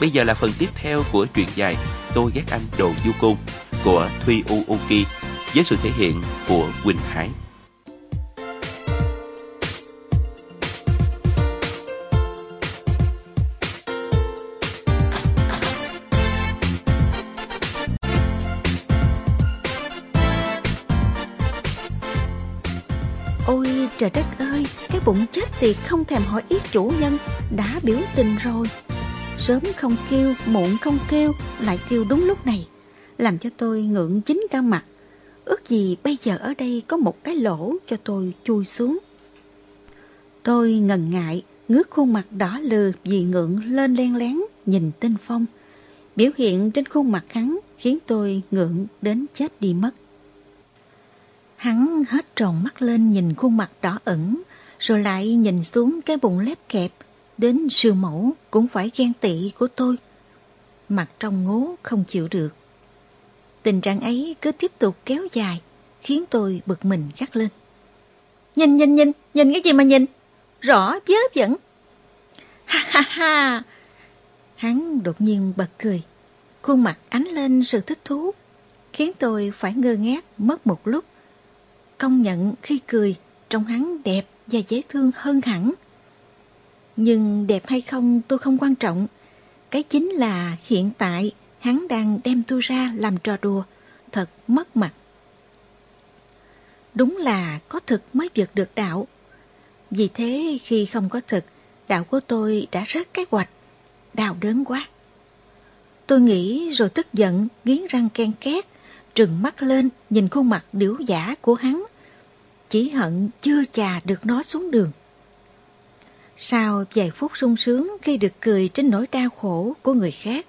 Bây giờ là phần tiếp theo của truyện dài Tôi ghét anh đồ du côn của Thuy Uuki với sự thể hiện của Quỳnh Hải. Ôi trời đất ơi, cái bụng chết tiệt không thèm hỏi ý chủ nhân, đã biểu tình rồi. Sớm không kêu, muộn không kêu, lại kêu đúng lúc này, làm cho tôi ngượng chính cả mặt. Ước gì bây giờ ở đây có một cái lỗ cho tôi chui xuống. Tôi ngần ngại, ngước khuôn mặt đỏ lừ vì ngượng lên len lén nhìn tinh phong. Biểu hiện trên khuôn mặt hắn khiến tôi ngượng đến chết đi mất. Hắn hết tròn mắt lên nhìn khuôn mặt đỏ ẩn, rồi lại nhìn xuống cái bụng lép kẹp, đến sư mẫu cũng phải ghen tị của tôi. Mặt trong ngố không chịu được. Tình trạng ấy cứ tiếp tục kéo dài, khiến tôi bực mình gắt lên. Nhìn nhìn nhìn, nhìn cái gì mà nhìn? Rõ vớ vẩn. Ha ha ha! Hắn đột nhiên bật cười, khuôn mặt ánh lên sự thích thú, khiến tôi phải ngơ ngác mất một lúc. Công nhận khi cười, trông hắn đẹp và dễ thương hơn hẳn. Nhưng đẹp hay không tôi không quan trọng. Cái chính là hiện tại hắn đang đem tôi ra làm trò đùa, thật mất mặt. Đúng là có thực mới vượt được đạo. Vì thế khi không có thực, đạo của tôi đã rớt cái hoạch, đau đớn quá. Tôi nghĩ rồi tức giận, nghiến răng ken két, trừng mắt lên nhìn khuôn mặt điểu giả của hắn. Chỉ hận chưa chà được nó xuống đường. Sau vài phút sung sướng khi được cười trên nỗi đau khổ của người khác,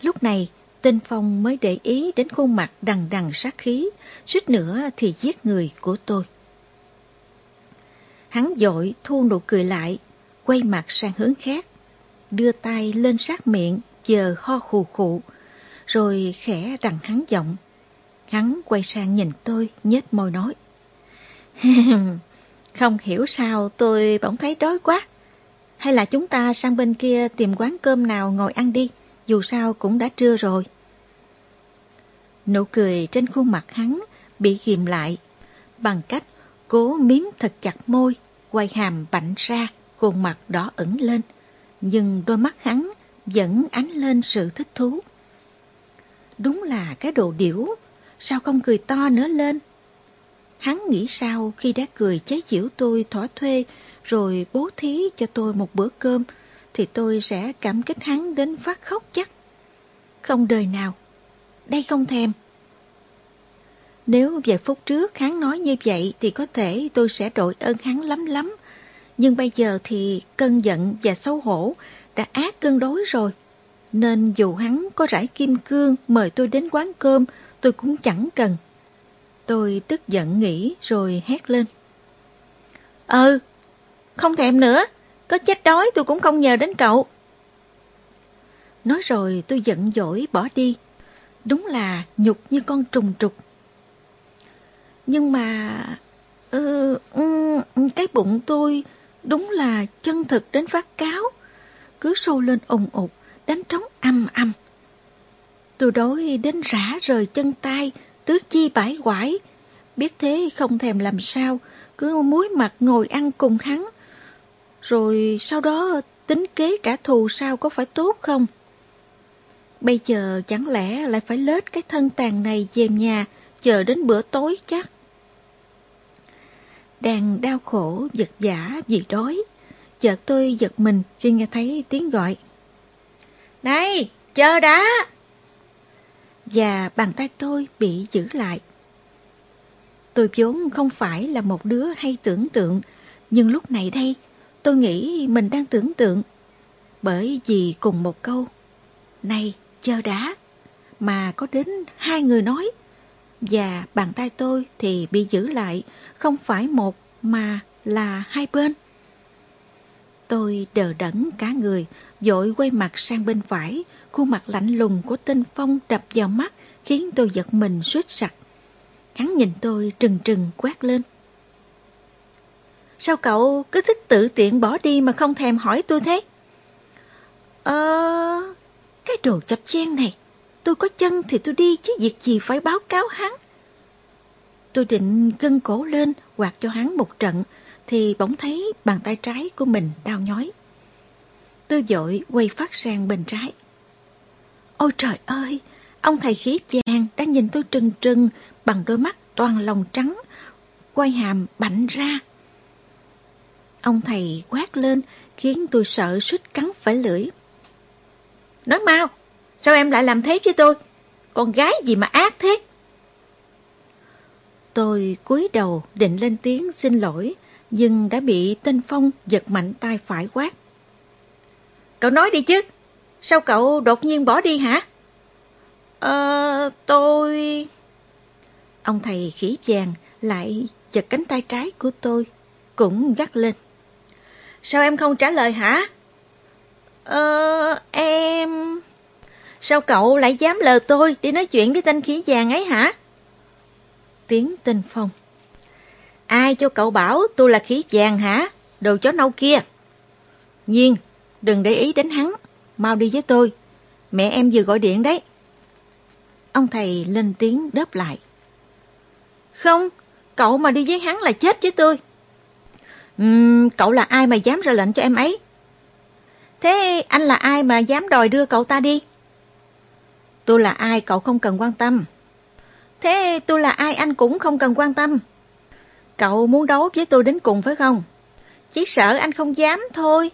lúc này Tinh Phong mới để ý đến khuôn mặt đằng đằng sát khí, suýt nữa thì giết người của tôi. Hắn dội thu nụ cười lại, quay mặt sang hướng khác, đưa tay lên sát miệng, chờ ho khù khụ, rồi khẽ đằng hắn giọng. Hắn quay sang nhìn tôi, nhếch môi nói. Không hiểu sao tôi bỗng thấy đói quá. Hay là chúng ta sang bên kia tìm quán cơm nào ngồi ăn đi, dù sao cũng đã trưa rồi. Nụ cười trên khuôn mặt hắn bị ghim lại, bằng cách cố miếm thật chặt môi, quay hàm bạnh ra, khuôn mặt đỏ ửng lên. Nhưng đôi mắt hắn vẫn ánh lên sự thích thú. Đúng là cái đồ điểu, sao không cười to nữa lên? Hắn nghĩ sao khi đã cười chế giễu tôi thỏa thuê, rồi bố thí cho tôi một bữa cơm, thì tôi sẽ cảm kích hắn đến phát khóc chắc. Không đời nào. Đây không thèm. Nếu vài phút trước hắn nói như vậy thì có thể tôi sẽ đội ơn hắn lắm lắm. Nhưng bây giờ thì cơn giận và xấu hổ đã ác cân đối rồi. Nên dù hắn có rải kim cương mời tôi đến quán cơm, tôi cũng chẳng cần. Tôi tức giận nghĩ rồi hét lên. Ừ, không thèm nữa, có chết đói tôi cũng không nhờ đến cậu. Nói rồi tôi giận dỗi bỏ đi, đúng là nhục như con trùng trục. Nhưng mà... Ừ, ừ, ừ cái bụng tôi đúng là chân thực đến phát cáo, cứ sôi lên ồn ục, đánh trống âm âm. Tôi đói đến rã rời chân tay, tứ chi bãi quải. Biết thế không thèm làm sao, cứ muối mặt ngồi ăn cùng hắn. Rồi sau đó tính kế trả thù sao có phải tốt không? Bây giờ chẳng lẽ lại phải lết cái thân tàn này về nhà, chờ đến bữa tối chắc? Đang đau khổ, giật giả vì đói. Chợt tôi giật mình khi nghe thấy tiếng gọi. Này, chờ đã! Và bàn tay tôi bị giữ lại. Tôi vốn không phải là một đứa hay tưởng tượng, nhưng lúc này đây tôi nghĩ mình đang tưởng tượng. Bởi vì cùng một câu, này chờ đã, mà có đến hai người nói. Và bàn tay tôi thì bị giữ lại, không phải một mà là hai bên. Tôi đờ đẫn cả người, dội quay mặt sang bên phải, khuôn mặt lạnh lùng của tinh phong đập vào mắt, khiến tôi giật mình suýt sặc. Hắn nhìn tôi trừng trừng quát lên. Sao cậu cứ thích tự tiện bỏ đi mà không thèm hỏi tôi thế? Ờ... Cái đồ chập chen này, tôi có chân thì tôi đi chứ việc gì phải báo cáo hắn. Tôi định gân cổ lên quạt cho hắn một trận thì bỗng thấy bàn tay trái của mình đau nhói. Tôi vội quay phát sang bên trái. Ôi trời ơi, ông thầy khí vàng đang nhìn tôi trừng trừng bằng đôi mắt toàn lòng trắng, quay hàm bảnh ra. Ông thầy quát lên khiến tôi sợ suýt cắn phải lưỡi. Nói mau, sao em lại làm thế với tôi? Con gái gì mà ác thế? Tôi cúi đầu định lên tiếng xin lỗi, nhưng đã bị tên Phong giật mạnh tay phải quát. Cậu nói đi chứ, sao cậu đột nhiên bỏ đi hả? Ờ, tôi... Ông thầy khí vàng lại giật cánh tay trái của tôi, cũng gắt lên. Sao em không trả lời hả? Ờ, em... Sao cậu lại dám lờ tôi đi nói chuyện với tên khí vàng ấy hả? Tiếng tên Phong. Ai cho cậu bảo tôi là khí vàng hả? Đồ chó nâu kia. Nhiên, đừng để ý đến hắn. Mau đi với tôi. Mẹ em vừa gọi điện đấy. Ông thầy lên tiếng đớp lại. Không, cậu mà đi với hắn là chết với tôi. Uhm, cậu là ai mà dám ra lệnh cho em ấy? Thế anh là ai mà dám đòi đưa cậu ta đi? Tôi là ai cậu không cần quan tâm. Thế tôi là ai anh cũng không cần quan tâm. Cậu muốn đấu với tôi đến cùng phải không? Chỉ sợ anh không dám thôi.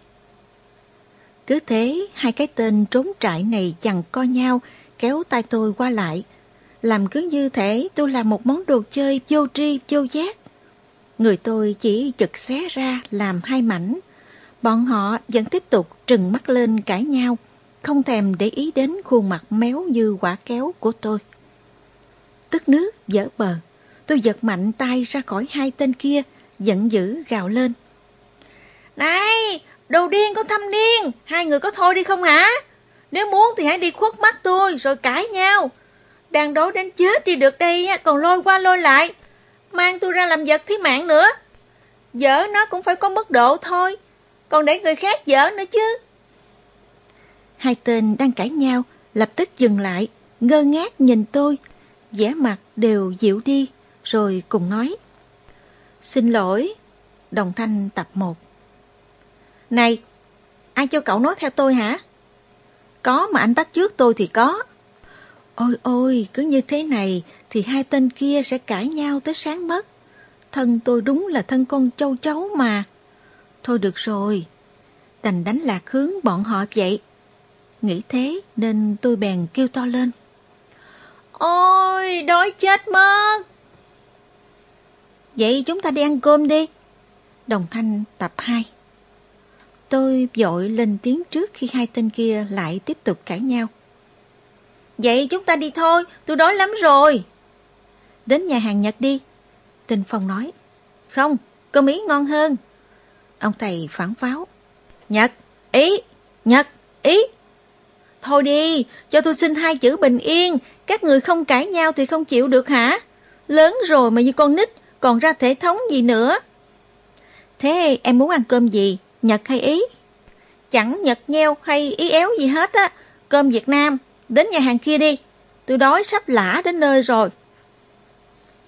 Cứ thế, hai cái tên trốn trại này chẳng co nhau, kéo tay tôi qua lại. Làm cứ như thể tôi là một món đồ chơi vô tri, vô giác. Người tôi chỉ chật xé ra làm hai mảnh. Bọn họ vẫn tiếp tục trừng mắt lên cãi nhau, không thèm để ý đến khuôn mặt méo như quả kéo của tôi. Tức nước dở bờ, tôi giật mạnh tay ra khỏi hai tên kia, giận dữ gào lên. Đồ điên con thâm niên, hai người có thôi đi không hả? Nếu muốn thì hãy đi khuất mắt tôi rồi cãi nhau. Đang đấu đến chết thì được đây còn lôi qua lôi lại. Mang tôi ra làm vật thí mạng nữa. Dở nó cũng phải có mức độ thôi. Còn để người khác dở nữa chứ. Hai tên đang cãi nhau, lập tức dừng lại, ngơ ngác nhìn tôi. vẻ mặt đều dịu đi, rồi cùng nói. Xin lỗi, đồng thanh tập 1. Này, ai cho cậu nói theo tôi hả? Có mà anh bắt trước tôi thì có. Ôi ôi, cứ như thế này thì hai tên kia sẽ cãi nhau tới sáng mất. Thân tôi đúng là thân con châu chấu mà. Thôi được rồi, đành đánh lạc hướng bọn họ vậy. Nghĩ thế nên tôi bèn kêu to lên. Ôi, đói chết mất. Vậy chúng ta đi ăn cơm đi. Đồng thanh tập 2 Tôi vội lên tiếng trước khi hai tên kia lại tiếp tục cãi nhau. Vậy chúng ta đi thôi, tôi đói lắm rồi. Đến nhà hàng Nhật đi. tình Phong nói. Không, cơm Ý ngon hơn. Ông thầy phản pháo. Nhật, Ý, Nhật, Ý. Thôi đi, cho tôi xin hai chữ bình yên. Các người không cãi nhau thì không chịu được hả? Lớn rồi mà như con nít, còn ra thể thống gì nữa. Thế em muốn ăn cơm gì? Nhật hay Ý? Chẳng Nhật nheo hay Ý éo gì hết á. Cơm Việt Nam, đến nhà hàng kia đi. Tôi đói sắp lã đến nơi rồi.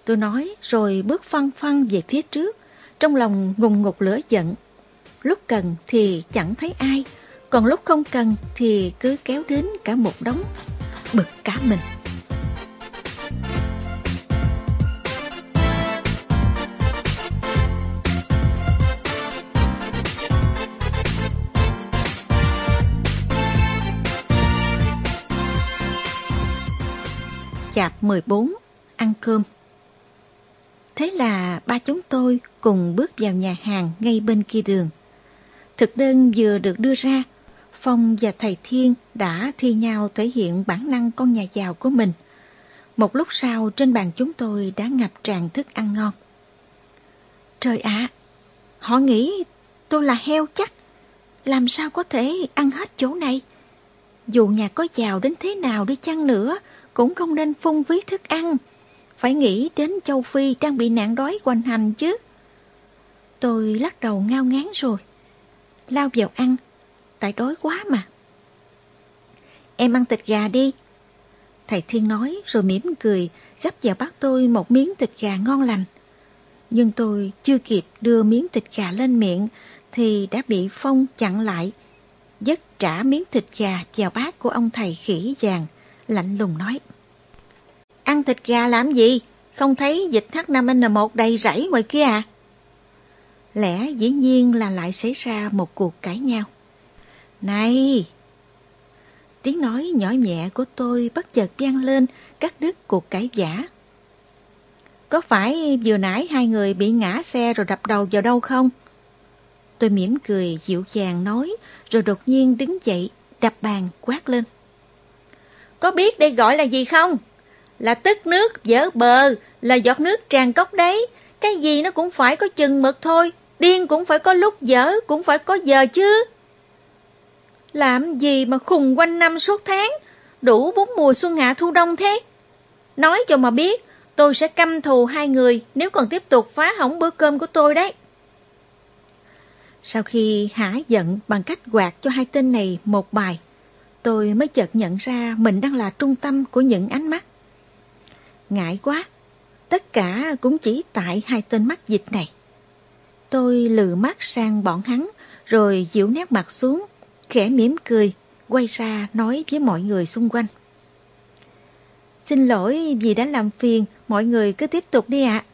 Tôi nói rồi bước phăng phăng về phía trước, trong lòng ngùng ngục lửa giận. Lúc cần thì chẳng thấy ai, còn lúc không cần thì cứ kéo đến cả một đống, bực cả mình. Chạp 14 Ăn cơm Thế là ba chúng tôi cùng bước vào nhà hàng ngay bên kia đường. Thực đơn vừa được đưa ra, Phong và thầy Thiên đã thi nhau thể hiện bản năng con nhà giàu của mình. Một lúc sau trên bàn chúng tôi đã ngập tràn thức ăn ngon. Trời ạ, họ nghĩ tôi là heo chắc. Làm sao có thể ăn hết chỗ này? Dù nhà có giàu đến thế nào đi chăng nữa, cũng không nên phung phí thức ăn. Phải nghĩ đến châu Phi đang bị nạn đói hoành hành chứ. Tôi lắc đầu ngao ngán rồi. Lao vào ăn, tại đói quá mà. em ăn thịt gà đi. Thầy Thiên nói rồi mỉm cười, gấp vào bát tôi một miếng thịt gà ngon lành. Nhưng tôi chưa kịp đưa miếng thịt gà lên miệng thì đã bị Phong chặn lại. Dứt trả miếng thịt gà vào bát của ông thầy khỉ vàng, lạnh lùng nói. Ăn thịt gà làm gì? Không thấy dịch H5N1 đầy rẫy ngoài kia à? Lẽ dĩ nhiên là lại xảy ra một cuộc cãi nhau. Này! Tiếng nói nhỏ nhẹ của tôi bất chợt vang lên, cắt đứt cuộc cãi giả. Có phải vừa nãy hai người bị ngã xe rồi đập đầu vào đâu không? Tôi mỉm cười dịu dàng nói, rồi đột nhiên đứng dậy, đập bàn quát lên. Có biết đây gọi là gì không? Là tức nước dở bờ, là giọt nước tràn cốc đấy. Cái gì nó cũng phải có chừng mực thôi, điên cũng phải có lúc dở, cũng phải có giờ chứ. Làm gì mà khùng quanh năm suốt tháng, đủ bốn mùa xuân hạ thu đông thế? Nói cho mà biết, tôi sẽ căm thù hai người nếu còn tiếp tục phá hỏng bữa cơm của tôi đấy. Sau khi hả giận bằng cách quạt cho hai tên này một bài, tôi mới chợt nhận ra mình đang là trung tâm của những ánh mắt. Ngại quá, tất cả cũng chỉ tại hai tên mắt dịch này. Tôi lừ mắt sang bọn hắn, rồi dịu nét mặt xuống, khẽ mỉm cười, quay ra nói với mọi người xung quanh. Xin lỗi vì đã làm phiền, mọi người cứ tiếp tục đi ạ.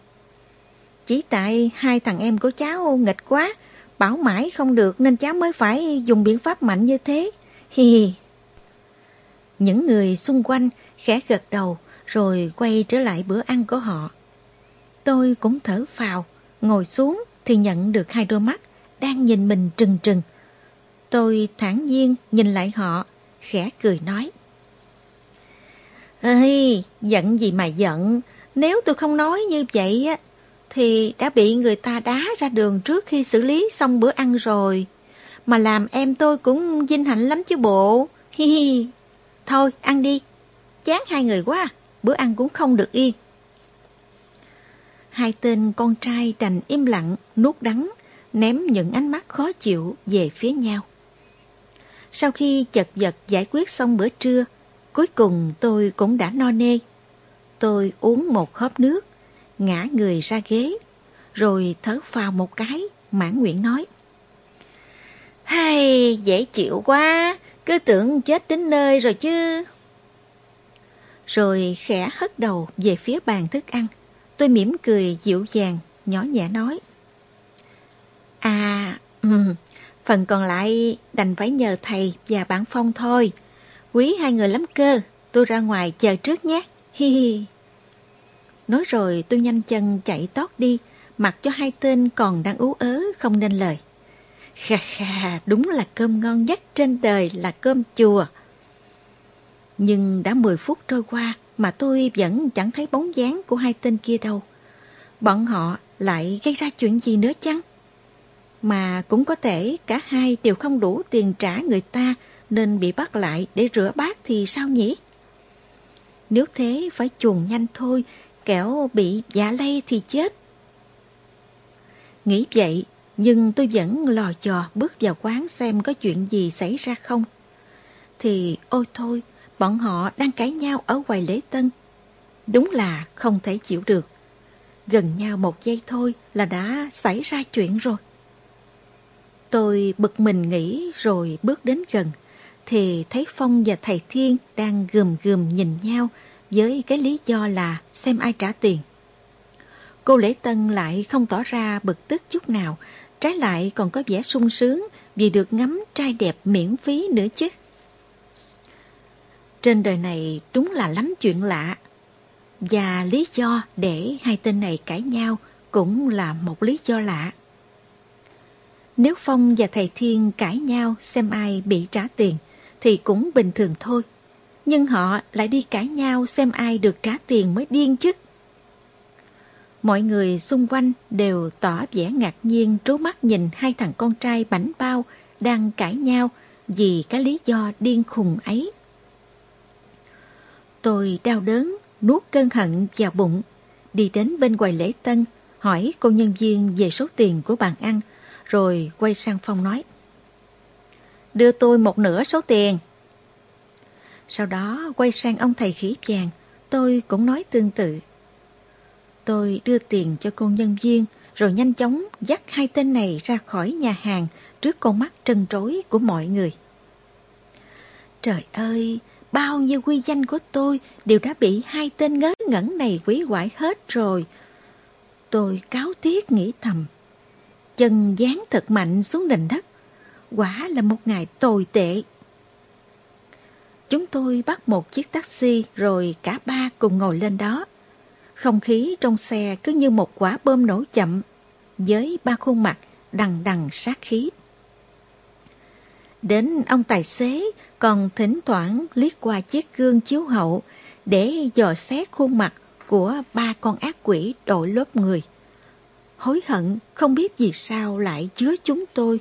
Chỉ tại hai thằng em của cháu nghịch quá, bảo mãi không được nên cháu mới phải dùng biện pháp mạnh như thế. Hi hi. Những người xung quanh khẽ gật đầu rồi quay trở lại bữa ăn của họ. Tôi cũng thở phào, ngồi xuống thì nhận được hai đôi mắt đang nhìn mình trừng trừng. Tôi thản nhiên nhìn lại họ, khẽ cười nói. Ê, giận gì mà giận, nếu tôi không nói như vậy á, thì đã bị người ta đá ra đường trước khi xử lý xong bữa ăn rồi. Mà làm em tôi cũng vinh hạnh lắm chứ bộ. Hi hi. Thôi, ăn đi. Chán hai người quá, à. bữa ăn cũng không được yên. Hai tên con trai đành im lặng, nuốt đắng, ném những ánh mắt khó chịu về phía nhau. Sau khi chật vật giải quyết xong bữa trưa, cuối cùng tôi cũng đã no nê. Tôi uống một hớp nước, ngã người ra ghế, rồi thở phào một cái, mãn nguyện nói. Hay, dễ chịu quá, cứ tưởng chết đến nơi rồi chứ. Rồi khẽ hất đầu về phía bàn thức ăn. Tôi mỉm cười dịu dàng, nhỏ nhẹ nói. À, um, phần còn lại đành phải nhờ thầy và bạn Phong thôi. Quý hai người lắm cơ, tôi ra ngoài chờ trước nhé. Hi hi. Nói rồi tôi nhanh chân chạy tót đi, mặc cho hai tên còn đang ú ớ không nên lời. Khà khà, đúng là cơm ngon nhất trên đời là cơm chùa. Nhưng đã 10 phút trôi qua mà tôi vẫn chẳng thấy bóng dáng của hai tên kia đâu. Bọn họ lại gây ra chuyện gì nữa chăng? Mà cũng có thể cả hai đều không đủ tiền trả người ta nên bị bắt lại để rửa bát thì sao nhỉ? Nếu thế phải chuồn nhanh thôi, kẻo bị giả lây thì chết. Nghĩ vậy, nhưng tôi vẫn lò dò bước vào quán xem có chuyện gì xảy ra không. Thì ôi thôi, bọn họ đang cãi nhau ở quầy lễ tân. Đúng là không thể chịu được. Gần nhau một giây thôi là đã xảy ra chuyện rồi. Tôi bực mình nghĩ rồi bước đến gần, thì thấy Phong và thầy Thiên đang gườm gườm nhìn nhau với cái lý do là xem ai trả tiền. Cô Lễ Tân lại không tỏ ra bực tức chút nào, trái lại còn có vẻ sung sướng vì được ngắm trai đẹp miễn phí nữa chứ. Trên đời này đúng là lắm chuyện lạ. Và lý do để hai tên này cãi nhau cũng là một lý do lạ. Nếu Phong và thầy Thiên cãi nhau xem ai bị trả tiền thì cũng bình thường thôi. Nhưng họ lại đi cãi nhau xem ai được trả tiền mới điên chứ. Mọi người xung quanh đều tỏ vẻ ngạc nhiên trố mắt nhìn hai thằng con trai bảnh bao đang cãi nhau vì cái lý do điên khùng ấy. Tôi đau đớn, nuốt cơn hận vào bụng, đi đến bên quầy lễ tân, hỏi cô nhân viên về số tiền của bàn ăn, rồi quay sang Phong nói. Đưa tôi một nửa số tiền. Sau đó quay sang ông thầy khỉ vàng, tôi cũng nói tương tự. Tôi đưa tiền cho cô nhân viên, rồi nhanh chóng dắt hai tên này ra khỏi nhà hàng trước con mắt trân trối của mọi người. Trời ơi, bao nhiêu quy danh của tôi đều đã bị hai tên ngớ ngẩn này quỷ hoại hết rồi. Tôi cáo tiếc nghĩ thầm. Chân dán thật mạnh xuống nền đất. Quả là một ngày tồi tệ. Chúng tôi bắt một chiếc taxi rồi cả ba cùng ngồi lên đó. Không khí trong xe cứ như một quả bơm nổ chậm, với ba khuôn mặt đằng đằng sát khí. Đến ông tài xế còn thỉnh thoảng liếc qua chiếc gương chiếu hậu để dò xét khuôn mặt của ba con ác quỷ đội lốp người. Hối hận không biết vì sao lại chứa chúng tôi.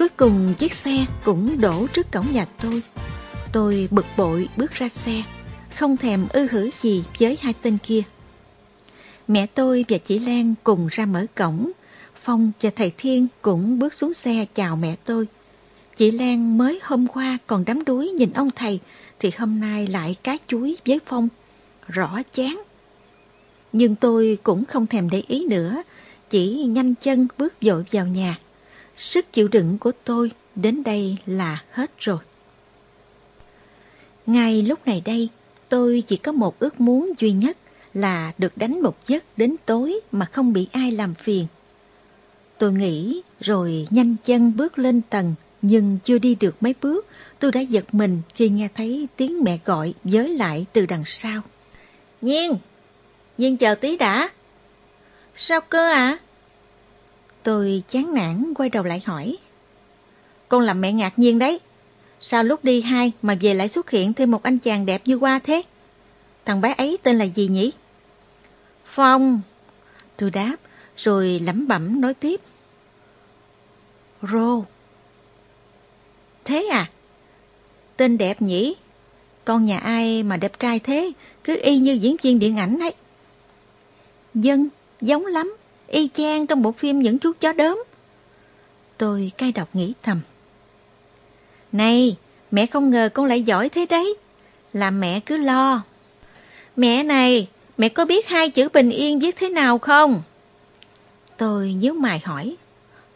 Cuối cùng chiếc xe cũng đổ trước cổng nhà tôi. Tôi bực bội bước ra xe, không thèm ư hử gì với hai tên kia. Mẹ tôi và chị Lan cùng ra mở cổng, Phong và thầy Thiên cũng bước xuống xe chào mẹ tôi. Chị Lan mới hôm qua còn đắm đuối nhìn ông thầy, thì hôm nay lại cá chuối với Phong. Rõ chán. Nhưng tôi cũng không thèm để ý nữa, chỉ nhanh chân bước vội vào nhà. Sức chịu đựng của tôi đến đây là hết rồi. Ngay lúc này đây, tôi chỉ có một ước muốn duy nhất là được đánh một giấc đến tối mà không bị ai làm phiền. Tôi nghĩ rồi nhanh chân bước lên tầng, nhưng chưa đi được mấy bước, tôi đã giật mình khi nghe thấy tiếng mẹ gọi giới lại từ đằng sau. Nhiên! Nhiên chờ tí đã! Sao cơ ạ? À? Tôi chán nản quay đầu lại hỏi. Con làm mẹ ngạc nhiên đấy. Sao lúc đi hai mà về lại xuất hiện thêm một anh chàng đẹp như qua thế? Thằng bé ấy tên là gì nhỉ? Phong. Tôi đáp, rồi lẩm bẩm nói tiếp. Rô. Thế à? Tên đẹp nhỉ? Con nhà ai mà đẹp trai thế, cứ y như diễn viên điện ảnh ấy. Dân, giống lắm y chang trong bộ phim những chú chó đớm. Tôi cay độc nghĩ thầm. Này, mẹ không ngờ con lại giỏi thế đấy. Làm mẹ cứ lo. Mẹ này, mẹ có biết hai chữ bình yên viết thế nào không? Tôi nhớ mày hỏi.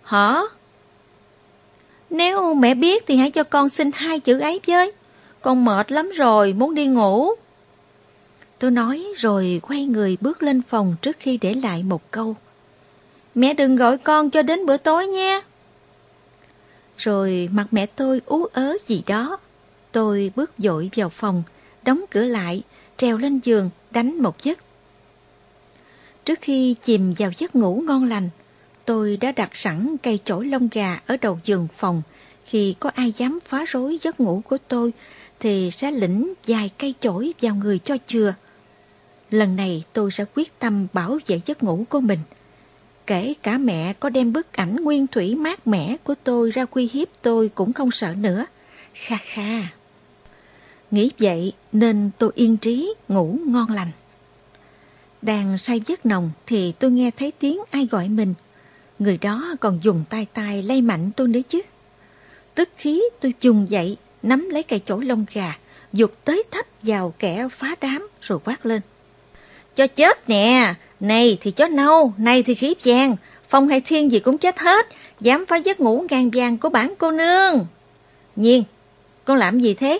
Hả? Nếu mẹ biết thì hãy cho con xin hai chữ ấy với. Con mệt lắm rồi, muốn đi ngủ. Tôi nói rồi quay người bước lên phòng trước khi để lại một câu. Mẹ đừng gọi con cho đến bữa tối nha. Rồi mặt mẹ tôi ú ớ gì đó. Tôi bước dội vào phòng, đóng cửa lại, treo lên giường, đánh một giấc. Trước khi chìm vào giấc ngủ ngon lành, tôi đã đặt sẵn cây chổi lông gà ở đầu giường phòng. Khi có ai dám phá rối giấc ngủ của tôi, thì sẽ lĩnh dài cây chổi vào người cho chừa. Lần này tôi sẽ quyết tâm bảo vệ giấc ngủ của mình. Kể cả mẹ có đem bức ảnh nguyên thủy mát mẻ của tôi ra quy hiếp tôi cũng không sợ nữa. Kha kha. Nghĩ vậy nên tôi yên trí ngủ ngon lành. Đang say giấc nồng thì tôi nghe thấy tiếng ai gọi mình. Người đó còn dùng tay tay lay mạnh tôi nữa chứ. Tức khí tôi chùng dậy, nắm lấy cây chỗ lông gà, dục tới thấp vào kẻ phá đám rồi quát lên. Cho chết nè, này thì chó nâu, này thì khí vàng, phong hay thiên gì cũng chết hết, dám phá giấc ngủ ngàn vàng của bản cô nương. Nhiên, con làm gì thế?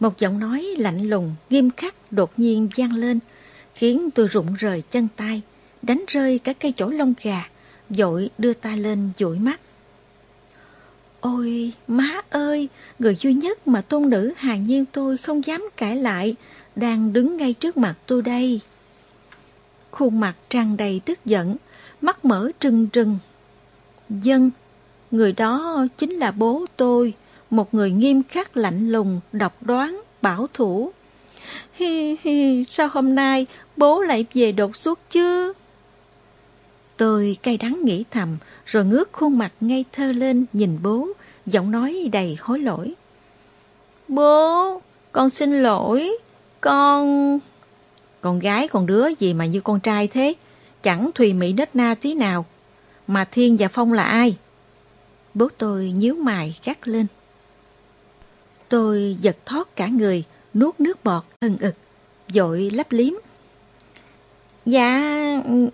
Một giọng nói lạnh lùng, nghiêm khắc đột nhiên vang lên, khiến tôi rụng rời chân tay, đánh rơi cả cây chỗ lông gà, dội đưa tay lên dụi mắt. Ôi, má ơi, người duy nhất mà tôn nữ hà nhiên tôi không dám cãi lại, đang đứng ngay trước mặt tôi đây khuôn mặt tràn đầy tức giận, mắt mở trừng trừng. Dân, người đó chính là bố tôi, một người nghiêm khắc lạnh lùng, độc đoán, bảo thủ. Hi hi, sao hôm nay bố lại về đột xuất chứ? Tôi cay đắng nghĩ thầm, rồi ngước khuôn mặt ngây thơ lên nhìn bố, giọng nói đầy hối lỗi. Bố, con xin lỗi, con... Con gái con đứa gì mà như con trai thế, chẳng thùy mỹ nết na tí nào. Mà Thiên và Phong là ai? Bố tôi nhíu mày gắt lên. Tôi giật thoát cả người, nuốt nước bọt ân ực, dội lấp liếm. Dạ,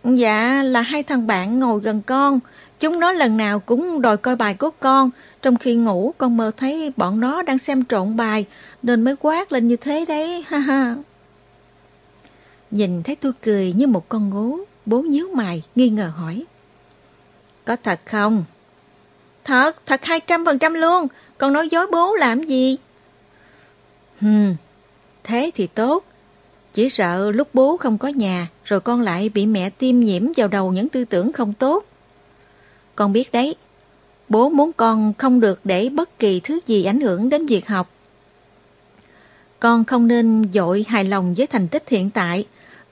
dạ là hai thằng bạn ngồi gần con. Chúng nó lần nào cũng đòi coi bài của con. Trong khi ngủ con mơ thấy bọn nó đang xem trộn bài nên mới quát lên như thế đấy, ha ha. Nhìn thấy tôi cười như một con ngố, bố nhíu mày, nghi ngờ hỏi. Có thật không? Thật, thật hai trăm phần trăm luôn. Con nói dối bố làm gì? Hừm, thế thì tốt. Chỉ sợ lúc bố không có nhà, rồi con lại bị mẹ tiêm nhiễm vào đầu những tư tưởng không tốt. Con biết đấy, bố muốn con không được để bất kỳ thứ gì ảnh hưởng đến việc học. Con không nên dội hài lòng với thành tích hiện tại.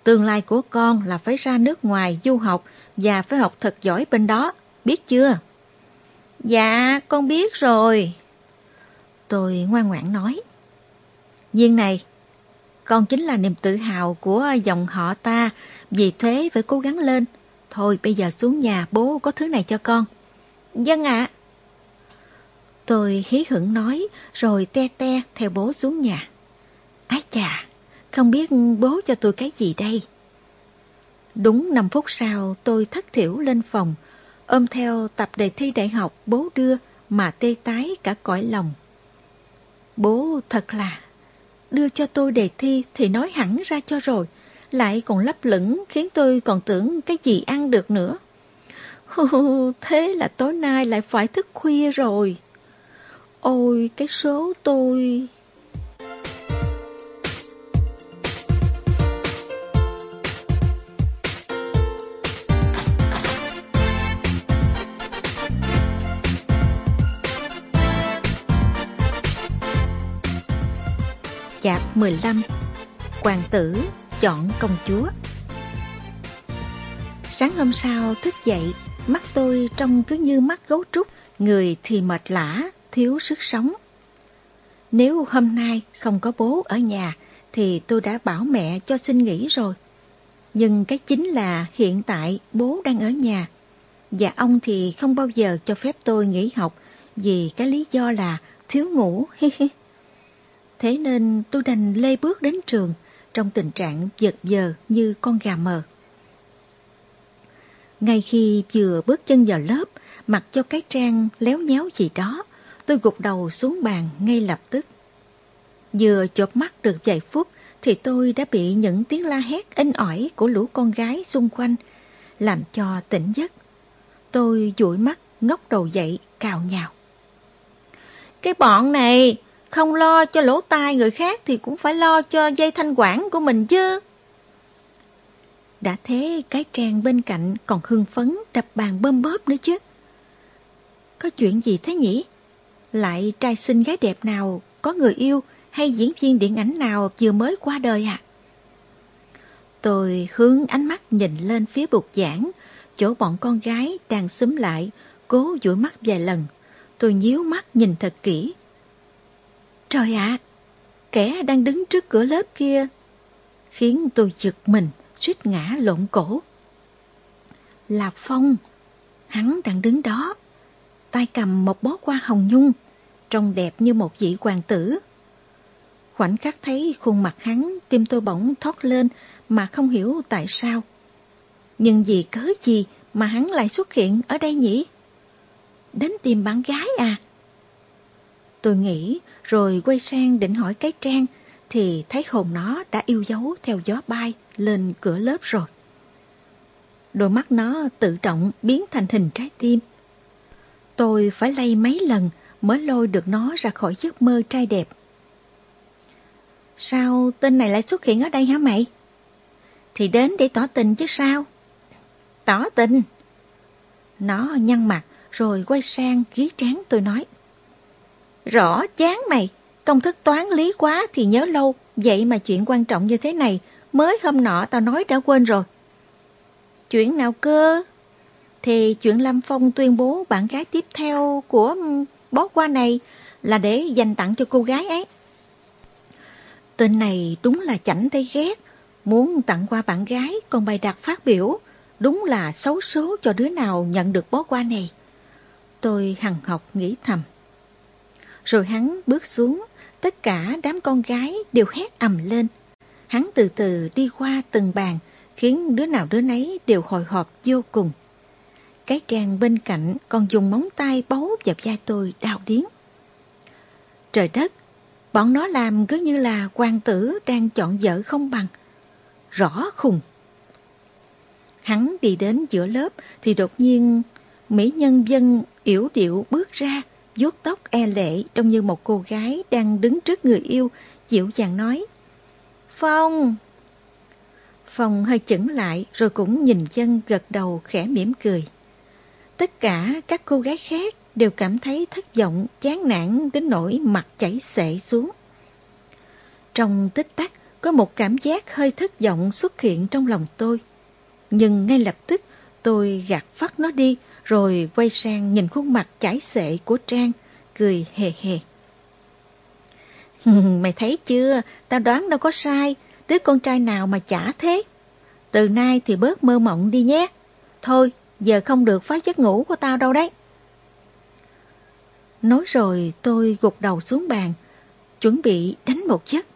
Tương lai của con là phải ra nước ngoài du học và phải học thật giỏi bên đó, biết chưa? Dạ, con biết rồi. Tôi ngoan ngoãn nói. Nhiên này, con chính là niềm tự hào của dòng họ ta, vì thế phải cố gắng lên. Thôi bây giờ xuống nhà bố có thứ này cho con. Dân ạ. Tôi hí hửng nói rồi te te theo bố xuống nhà. Chà, không biết bố cho tôi cái gì đây? Đúng 5 phút sau tôi thất thiểu lên phòng, ôm theo tập đề thi đại học bố đưa mà tê tái cả cõi lòng. Bố thật là đưa cho tôi đề thi thì nói hẳn ra cho rồi, lại còn lấp lửng khiến tôi còn tưởng cái gì ăn được nữa. Thế là tối nay lại phải thức khuya rồi. Ôi, cái số tôi... Dạ, Chạp 15 Hoàng tử chọn công chúa Sáng hôm sau thức dậy, mắt tôi trông cứ như mắt gấu trúc, người thì mệt lã, thiếu sức sống. Nếu hôm nay không có bố ở nhà, thì tôi đã bảo mẹ cho xin nghỉ rồi. Nhưng cái chính là hiện tại bố đang ở nhà, và ông thì không bao giờ cho phép tôi nghỉ học vì cái lý do là thiếu ngủ. Thế nên tôi đành lê bước đến trường trong tình trạng giật giờ như con gà mờ. Ngay khi vừa bước chân vào lớp, mặc cho cái trang léo nhéo gì đó, tôi gục đầu xuống bàn ngay lập tức. Vừa chộp mắt được vài phút thì tôi đã bị những tiếng la hét inh ỏi của lũ con gái xung quanh, làm cho tỉnh giấc. Tôi dụi mắt, ngóc đầu dậy, cào nhào. Cái bọn này, không lo cho lỗ tai người khác thì cũng phải lo cho dây thanh quản của mình chứ. Đã thế cái trang bên cạnh còn hưng phấn đập bàn bơm bóp nữa chứ. Có chuyện gì thế nhỉ? Lại trai xinh gái đẹp nào có người yêu hay diễn viên điện ảnh nào vừa mới qua đời à? Tôi hướng ánh mắt nhìn lên phía bục giảng, chỗ bọn con gái đang xúm lại, cố dụi mắt vài lần. Tôi nhíu mắt nhìn thật kỹ. Trời ạ, kẻ đang đứng trước cửa lớp kia, khiến tôi giật mình, suýt ngã lộn cổ. Là Phong, hắn đang đứng đó, tay cầm một bó hoa hồng nhung, trông đẹp như một vị hoàng tử. Khoảnh khắc thấy khuôn mặt hắn, tim tôi bỗng thoát lên mà không hiểu tại sao. Nhưng vì cớ gì mà hắn lại xuất hiện ở đây nhỉ? Đến tìm bạn gái à? Tôi nghĩ rồi quay sang định hỏi cái trang, thì thấy hồn nó đã yêu dấu theo gió bay lên cửa lớp rồi. Đôi mắt nó tự động biến thành hình trái tim. Tôi phải lay mấy lần mới lôi được nó ra khỏi giấc mơ trai đẹp. Sao tên này lại xuất hiện ở đây hả mày? Thì đến để tỏ tình chứ sao? Tỏ tình? Nó nhăn mặt rồi quay sang ghi trán tôi nói. Rõ chán mày, công thức toán lý quá thì nhớ lâu, vậy mà chuyện quan trọng như thế này, mới hôm nọ tao nói đã quên rồi. Chuyện nào cơ? Thì chuyện Lâm Phong tuyên bố bạn gái tiếp theo của bó qua này là để dành tặng cho cô gái ấy. Tên này đúng là chảnh tay ghét, muốn tặng qua bạn gái còn bày đặt phát biểu, đúng là xấu số cho đứa nào nhận được bó qua này. Tôi hằng học nghĩ thầm. Rồi hắn bước xuống, tất cả đám con gái đều hét ầm lên. Hắn từ từ đi qua từng bàn, khiến đứa nào đứa nấy đều hồi hộp vô cùng. Cái trang bên cạnh còn dùng móng tay bấu vào vai tôi đau điếng. Trời đất, bọn nó làm cứ như là quan tử đang chọn vợ không bằng. Rõ khùng. Hắn đi đến giữa lớp thì đột nhiên Mỹ nhân dân yểu điệu bước ra, vuốt tóc e lệ trông như một cô gái đang đứng trước người yêu, dịu dàng nói. Phong! Phong hơi chững lại rồi cũng nhìn chân gật đầu khẽ mỉm cười. Tất cả các cô gái khác đều cảm thấy thất vọng, chán nản đến nỗi mặt chảy xệ xuống. Trong tích tắc, có một cảm giác hơi thất vọng xuất hiện trong lòng tôi. Nhưng ngay lập tức, tôi gạt phát nó đi, rồi quay sang nhìn khuôn mặt chảy xệ của Trang, cười hề hề. Mày thấy chưa, tao đoán đâu có sai, đứa con trai nào mà chả thế. Từ nay thì bớt mơ mộng đi nhé. Thôi, giờ không được phá giấc ngủ của tao đâu đấy. Nói rồi tôi gục đầu xuống bàn, chuẩn bị đánh một giấc.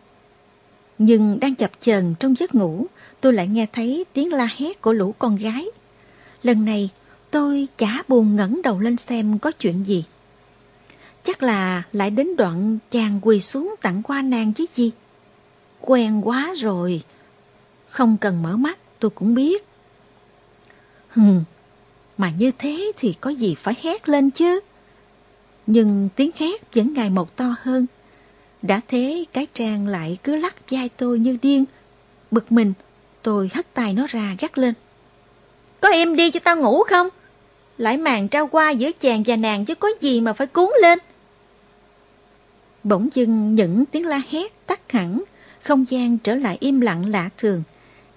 Nhưng đang chập chờn trong giấc ngủ, tôi lại nghe thấy tiếng la hét của lũ con gái. Lần này tôi chả buồn ngẩng đầu lên xem có chuyện gì. Chắc là lại đến đoạn chàng quỳ xuống tặng qua nàng chứ gì. Quen quá rồi. Không cần mở mắt tôi cũng biết. Hừm, mà như thế thì có gì phải hét lên chứ. Nhưng tiếng hét vẫn ngày một to hơn. Đã thế cái trang lại cứ lắc vai tôi như điên. Bực mình, tôi hất tay nó ra gắt lên. Có em đi cho tao ngủ không? Lại màn trao qua giữa chàng và nàng chứ có gì mà phải cuốn lên. Bỗng dưng những tiếng la hét tắt hẳn, không gian trở lại im lặng lạ thường.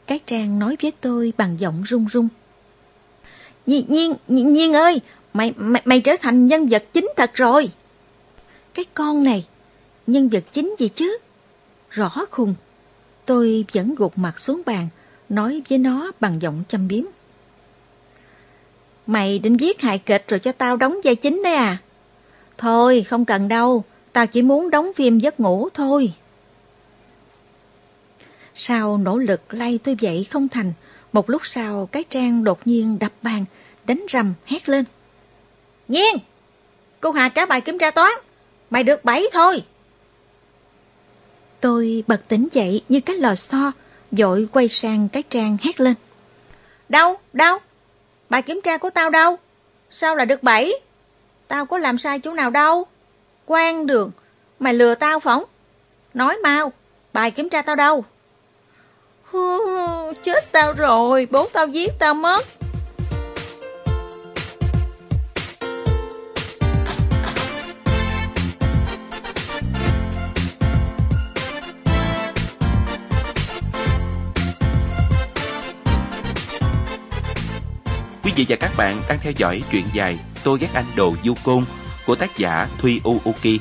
Cái trang nói với tôi bằng giọng run run. Nhiên, nhiên, nhiên ơi, mày, mày, mày trở thành nhân vật chính thật rồi. Cái con này, nhân vật chính gì chứ? Rõ khùng. Tôi vẫn gục mặt xuống bàn, nói với nó bằng giọng châm biếm. Mày định viết hài kịch rồi cho tao đóng vai chính đấy à? Thôi, không cần đâu, tao chỉ muốn đóng phim giấc ngủ thôi. Sau nỗ lực lay tôi dậy không thành, một lúc sau cái trang đột nhiên đập bàn, đánh rầm hét lên. Nhiên! Cô Hà trả bài kiểm tra toán, mày được bảy thôi. Tôi bật tỉnh dậy như cái lò xo, vội quay sang cái trang hét lên. Đâu, đâu, bài kiểm tra của tao đâu? Sao lại được bảy? Tao có làm sai chỗ nào đâu? Quang đường, mày lừa tao phỏng. Nói mau, bài kiểm tra tao đâu? Chết tao rồi, bố tao giết tao mất. Quý vị và các bạn đang theo dõi truyện dài Tôi ghét anh đồ du côn của tác giả Thuy Uuki